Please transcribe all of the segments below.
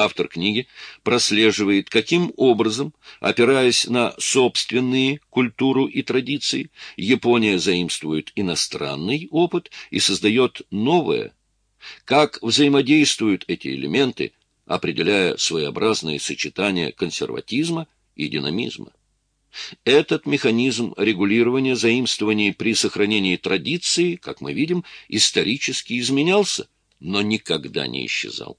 Автор книги прослеживает, каким образом, опираясь на собственные культуру и традиции, Япония заимствует иностранный опыт и создает новое, как взаимодействуют эти элементы, определяя своеобразные сочетания консерватизма и динамизма. Этот механизм регулирования заимствований при сохранении традиции, как мы видим, исторически изменялся, но никогда не исчезал.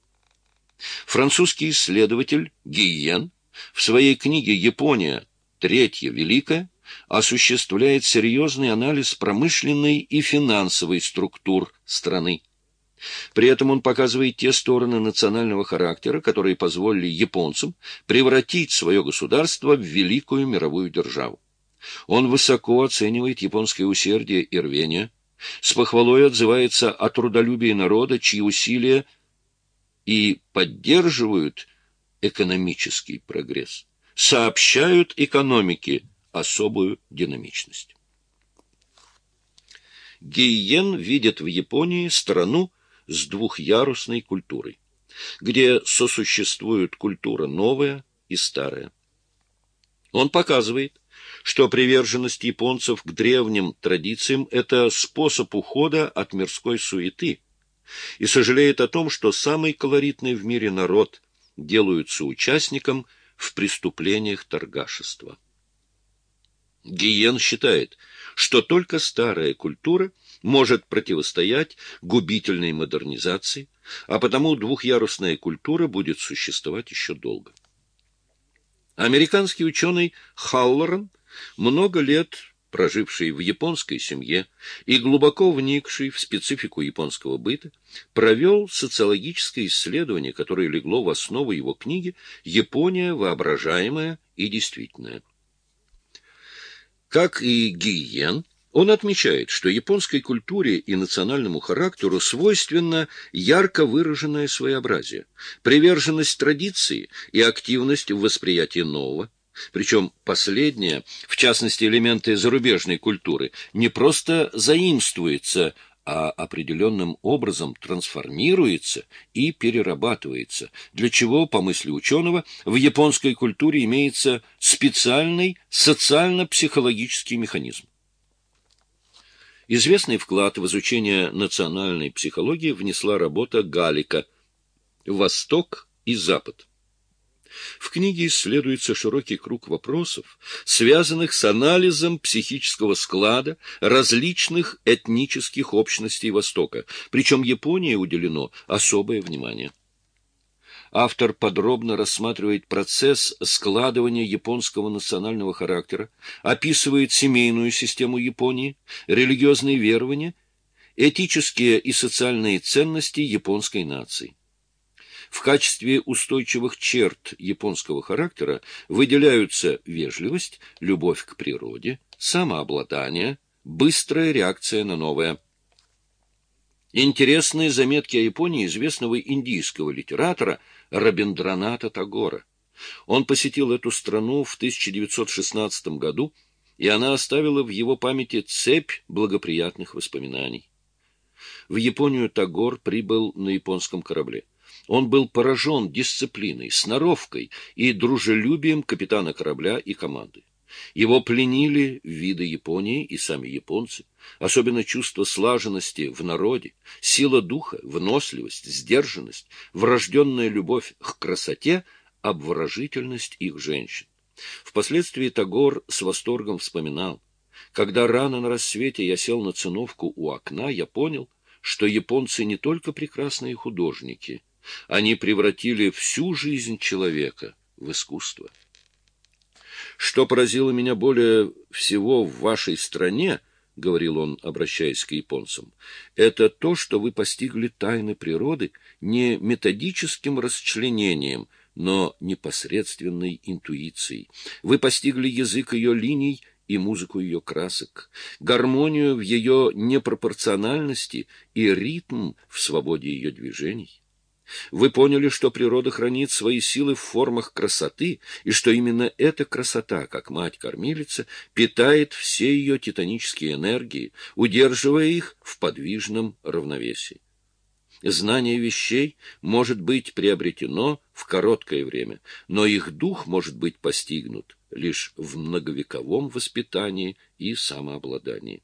Французский исследователь Гийен в своей книге «Япония. Третья Великая» осуществляет серьезный анализ промышленной и финансовой структур страны. При этом он показывает те стороны национального характера, которые позволили японцам превратить свое государство в великую мировую державу. Он высоко оценивает японское усердие и рвение, с похвалой отзывается о трудолюбии народа, чьи усилия и поддерживают экономический прогресс, сообщают экономике особую динамичность. Гейен видит в Японии страну, с двухъярусной культурой, где сосуществуют культура новая и старая. Он показывает, что приверженность японцев к древним традициям – это способ ухода от мирской суеты, и сожалеет о том, что самый колоритный в мире народ делаются участником в преступлениях торгашества. Гиен считает, что только старая культура – может противостоять губительной модернизации, а потому двухъярусная культура будет существовать еще долго. Американский ученый Халлоран, много лет проживший в японской семье и глубоко вникший в специфику японского быта, провел социологическое исследование, которое легло в основу его книги «Япония воображаемая и действительная». Как и Гиен, он отмечает, что японской культуре и национальному характеру свойственно ярко выраженное своеобразие, приверженность традиции и активность в восприятии нового, причем последнее, в частности элементы зарубежной культуры, не просто заимствуется, а определенным образом трансформируется и перерабатывается, для чего, по мысли ученого, в японской культуре имеется специальный социально-психологический механизм. Известный вклад в изучение национальной психологии внесла работа Галика «Восток и Запад». В книге исследуется широкий круг вопросов, связанных с анализом психического склада различных этнических общностей Востока, причем Японии уделено особое внимание автор подробно рассматривает процесс складывания японского национального характера, описывает семейную систему Японии, религиозные верования, этические и социальные ценности японской нации. В качестве устойчивых черт японского характера выделяются вежливость, любовь к природе, самообладание, быстрая реакция на новое – Интересные заметки о Японии известного индийского литератора Рабиндраната Тагора. Он посетил эту страну в 1916 году, и она оставила в его памяти цепь благоприятных воспоминаний. В Японию Тагор прибыл на японском корабле. Он был поражен дисциплиной, сноровкой и дружелюбием капитана корабля и команды. Его пленили виды Японии и сами японцы, особенно чувство слаженности в народе, сила духа, выносливость, сдержанность, врожденная любовь к красоте, обворожительность их женщин. Впоследствии Тагор с восторгом вспоминал, когда рано на рассвете я сел на циновку у окна, я понял, что японцы не только прекрасные художники, они превратили всю жизнь человека в искусство. Что поразило меня более всего в вашей стране, — говорил он, обращаясь к японцам, — это то, что вы постигли тайны природы не методическим расчленением, но непосредственной интуицией. Вы постигли язык ее линий и музыку ее красок, гармонию в ее непропорциональности и ритм в свободе ее движений. Вы поняли, что природа хранит свои силы в формах красоты, и что именно эта красота, как мать-кормилица, питает все ее титанические энергии, удерживая их в подвижном равновесии. Знание вещей может быть приобретено в короткое время, но их дух может быть постигнут лишь в многовековом воспитании и самообладании.